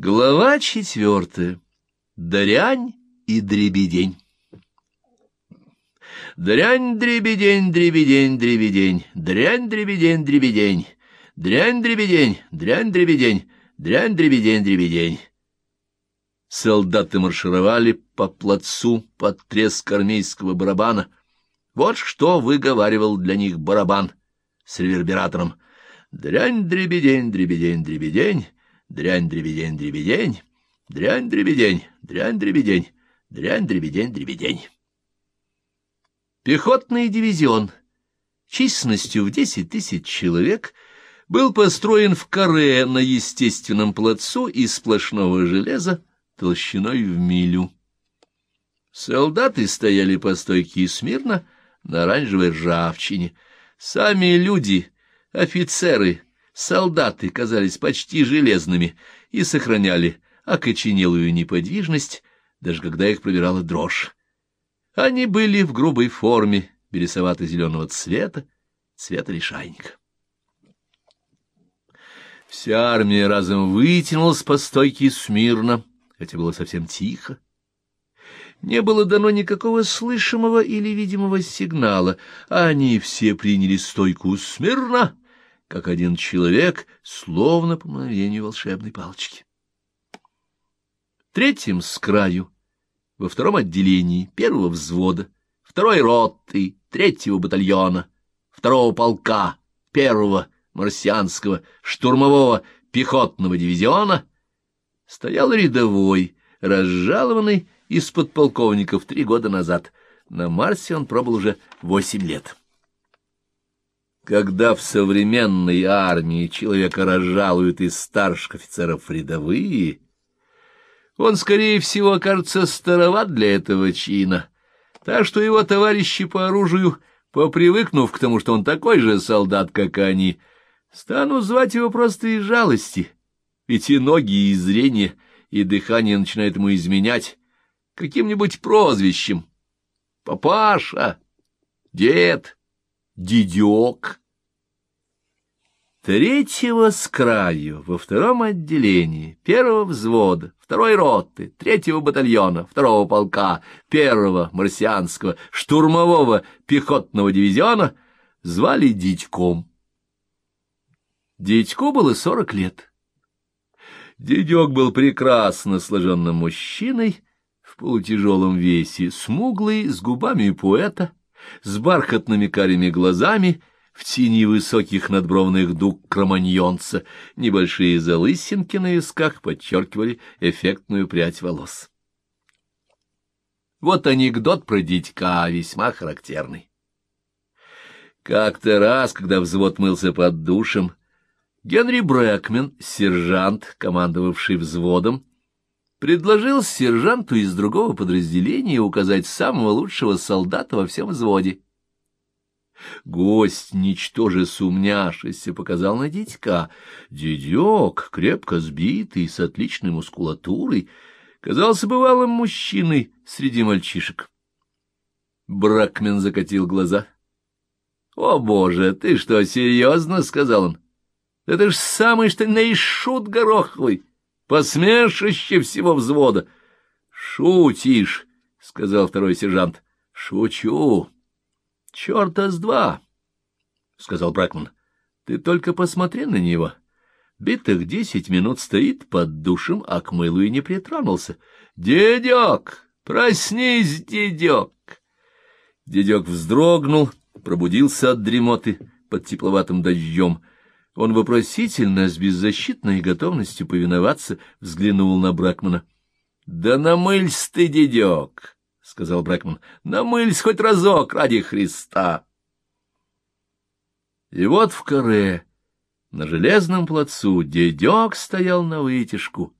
Глава четвертая. Дрянь и дребедень. Дрянь, дребедень, дребедень, дребедень, дрянь, дребедень, дребедень, дрянь, дребедень, дрянь, дребедень, дрянь, дребедень, дребедень. Солдаты маршировали по плацу под треск армейского барабана. Вот что выговаривал для них барабан с ревербератором. Дрянь, дребедень, дребедень, дребедень, дрянь-дребедень-дребедень, дрянь-дребедень, дрянь-дребедень, дрянь-дребедень-дребедень. Пехотный дивизион численностью в десять тысяч человек был построен в каре на естественном плацу из сплошного железа толщиной в милю. Солдаты стояли по стойке смирно на оранжевой ржавчине. Сами люди, офицеры — солдаты казались почти железными и сохраняли окоченелую неподвижность, даже когда их пробирала дрожь. Они были в грубой форме белесовато-зеленого цвета, цвета лишайника. Вся армия разом вытянулась по стойке смирно, хотя было совсем тихо. Не было дано никакого слышимого или видимого сигнала, а они все приняли стойку смирно — как один человек, словно по мгновению волшебной палочки. Третьим с краю, во втором отделении первого взвода, второй роты, третьего батальона, второго полка, первого марсианского штурмового пехотного дивизиона стоял рядовой, разжалованный из подполковников три года назад. На Марсе он пробыл уже восемь лет. Когда в современной армии человека разжалуют из старших офицеров рядовые, он, скорее всего, окажется староват для этого чина, так что его товарищи по оружию, попривыкнув к тому, что он такой же солдат, как они, станут звать его просто из жалости, ведь и ноги, и зрение, и дыхание начинают ему изменять каким-нибудь прозвищем. Папаша, дед, дедек. Третьего с краю, во втором отделении, первого взвода, второй роты, третьего батальона, второго полка, первого марсианского штурмового пехотного дивизиона звали Дитьком. Дитьку было сорок лет. Дедек был прекрасно сложенным мужчиной в полутяжелом весе, смуглый, с губами поэта, с бархатными карими глазами, в тени высоких надбровных дуг кроманьонца, небольшие залысинки на висках подчеркивали эффектную прядь волос. Вот анекдот про дитька, весьма характерный. Как-то раз, когда взвод мылся под душем, Генри Брэкмен, сержант, командовавший взводом, предложил сержанту из другого подразделения указать самого лучшего солдата во всем взводе. Гость, ничтоже сумняшися, показал на дядька. Дедек, крепко сбитый, с отличной мускулатурой, казался бывалым мужчиной среди мальчишек. Бракмен закатил глаза. — О, боже, ты что, серьезно? — сказал он. — Это ж самый что ни шут гороховый посмешище всего взвода. — Шутишь, — сказал второй сержант. — Шучу. — Черта с два, — сказал Бракман. — Ты только посмотри на него. Битых десять минут стоит под душем, а к мылу и не притронулся. — Дедек! Проснись, дедек! Дедек вздрогнул, пробудился от дремоты под тепловатым дождем — он вопросительно, с беззащитной готовностью повиноваться, взглянул на Бракмана. — Да намылься ты, дедек, — сказал Бракман, — намылься хоть разок ради Христа. И вот в коре, на железном плацу, дедек стоял на вытяжку,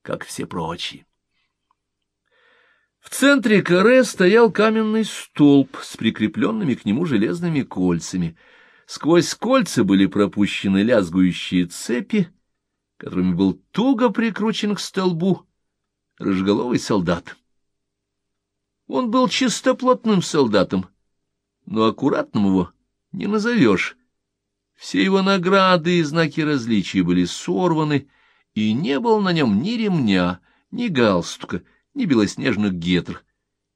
как все прочие. В центре коре стоял каменный столб с прикрепленными к нему железными кольцами — Сквозь кольца были пропущены лязгующие цепи, которыми был туго прикручен к столбу рыжеголовый солдат. Он был чистоплотным солдатом, но аккуратным его не назовешь. Все его награды и знаки различия были сорваны и не было на нем ни ремня, ни галстука, ни белоснежных гетр.